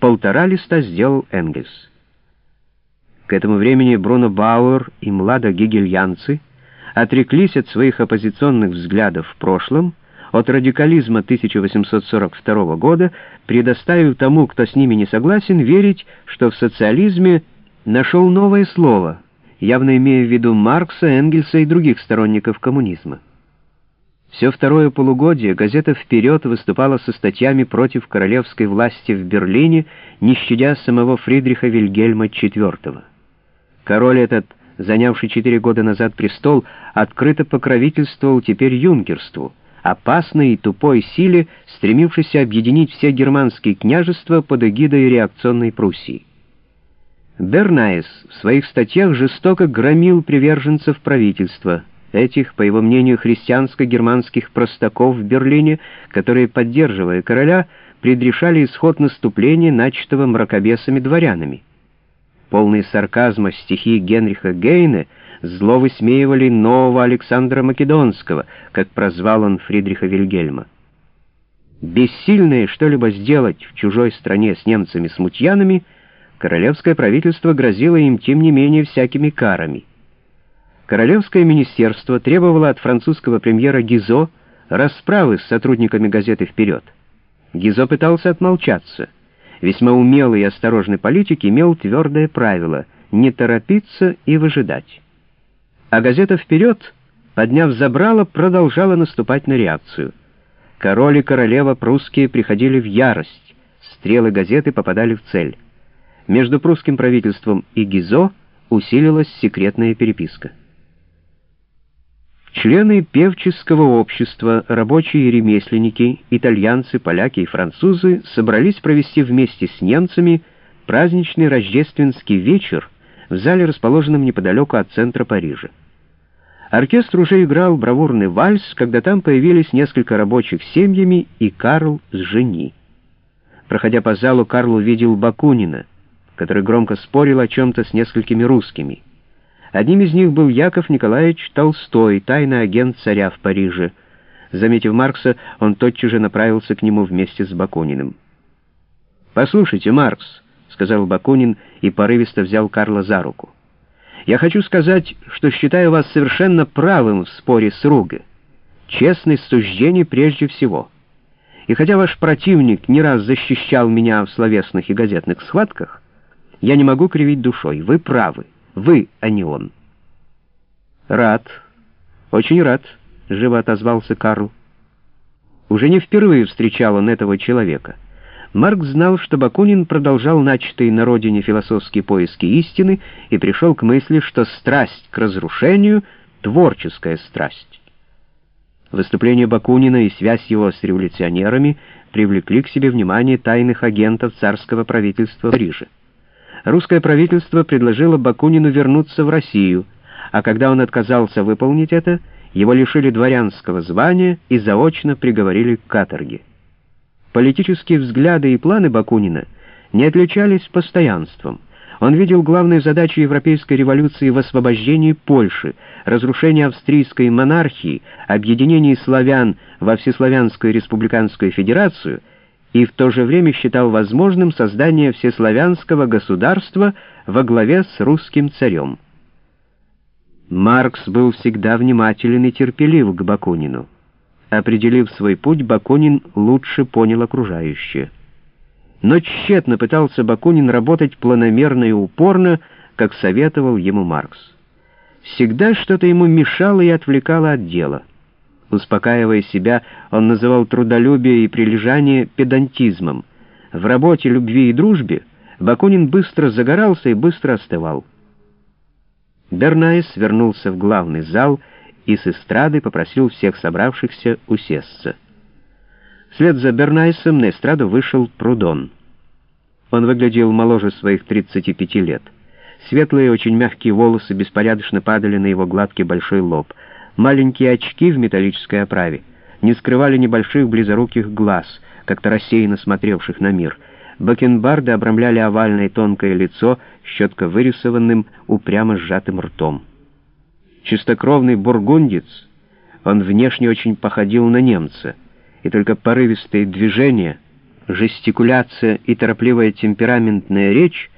полтора листа сделал Энгельс. К этому времени Бруно Бауэр и Млада Гигельянцы отреклись от своих оппозиционных взглядов в прошлом, от радикализма 1842 года, предоставив тому, кто с ними не согласен, верить, что в социализме нашел новое слово, явно имея в виду Маркса, Энгельса и других сторонников коммунизма. Все второе полугодие газета «Вперед» выступала со статьями против королевской власти в Берлине, не щадя самого Фридриха Вильгельма IV. Король этот, занявший четыре года назад престол, открыто покровительствовал теперь юнкерству, опасной и тупой силе, стремившейся объединить все германские княжества под эгидой реакционной Пруссии. Бернайс в своих статьях жестоко громил приверженцев правительства, этих, по его мнению, христианско-германских простаков в Берлине, которые, поддерживая короля, предрешали исход наступления, начатого мракобесами-дворянами. Полные сарказма стихи Генриха Гейне зло высмеивали нового Александра Македонского, как прозвал он Фридриха Вильгельма. Бессильные что-либо сделать в чужой стране с немцами-смутьянами, королевское правительство грозило им, тем не менее, всякими карами. Королевское министерство требовало от французского премьера Гизо расправы с сотрудниками газеты «Вперед». Гизо пытался отмолчаться. Весьма умелый и осторожный политик имел твердое правило — не торопиться и выжидать. А газета «Вперед», подняв забрало, продолжала наступать на реакцию. Король и королева прусские приходили в ярость. Стрелы газеты попадали в цель. Между прусским правительством и Гизо усилилась секретная переписка. Члены певческого общества, рабочие и ремесленники, итальянцы, поляки и французы собрались провести вместе с немцами праздничный рождественский вечер в зале, расположенном неподалеку от центра Парижа. Оркестр уже играл бравурный вальс, когда там появились несколько рабочих семьями и Карл с жени. Проходя по залу, Карл увидел Бакунина, который громко спорил о чем-то с несколькими русскими. Одним из них был Яков Николаевич Толстой, тайный агент царя в Париже. Заметив Маркса, он тотчас же направился к нему вместе с Бакуниным. «Послушайте, Маркс», — сказал Бакунин и порывисто взял Карла за руку. «Я хочу сказать, что считаю вас совершенно правым в споре с Руге. Честность суждений прежде всего. И хотя ваш противник не раз защищал меня в словесных и газетных схватках, я не могу кривить душой. Вы правы». Вы, а не он. Рад, очень рад, живо отозвался Карл. Уже не впервые встречал он этого человека. Марк знал, что Бакунин продолжал начатые на родине философские поиски истины и пришел к мысли, что страсть к разрушению — творческая страсть. Выступление Бакунина и связь его с революционерами привлекли к себе внимание тайных агентов царского правительства в Париже русское правительство предложило Бакунину вернуться в Россию, а когда он отказался выполнить это, его лишили дворянского звания и заочно приговорили к каторге. Политические взгляды и планы Бакунина не отличались постоянством. Он видел главную задачу европейской революции в освобождении Польши, разрушении австрийской монархии, объединении славян во Всеславянскую республиканскую федерацию — и в то же время считал возможным создание всеславянского государства во главе с русским царем. Маркс был всегда внимателен и терпелив к Бакунину. Определив свой путь, Бакунин лучше понял окружающее. Но тщетно пытался Бакунин работать планомерно и упорно, как советовал ему Маркс. Всегда что-то ему мешало и отвлекало от дела. Успокаивая себя, он называл трудолюбие и прилежание педантизмом. В работе, любви и дружбе Бакунин быстро загорался и быстро остывал. Бернайс вернулся в главный зал и с эстрады попросил всех собравшихся усесться. Вслед за Бернайсом на эстраду вышел Прудон. Он выглядел моложе своих 35 лет. Светлые, очень мягкие волосы беспорядочно падали на его гладкий большой лоб — Маленькие очки в металлической оправе не скрывали небольших близоруких глаз, как-то рассеянно смотревших на мир. Бакенбарды обрамляли овальное тонкое лицо с четко вырисованным, упрямо сжатым ртом. Чистокровный бургундец, он внешне очень походил на немца, и только порывистые движения, жестикуляция и торопливая темпераментная речь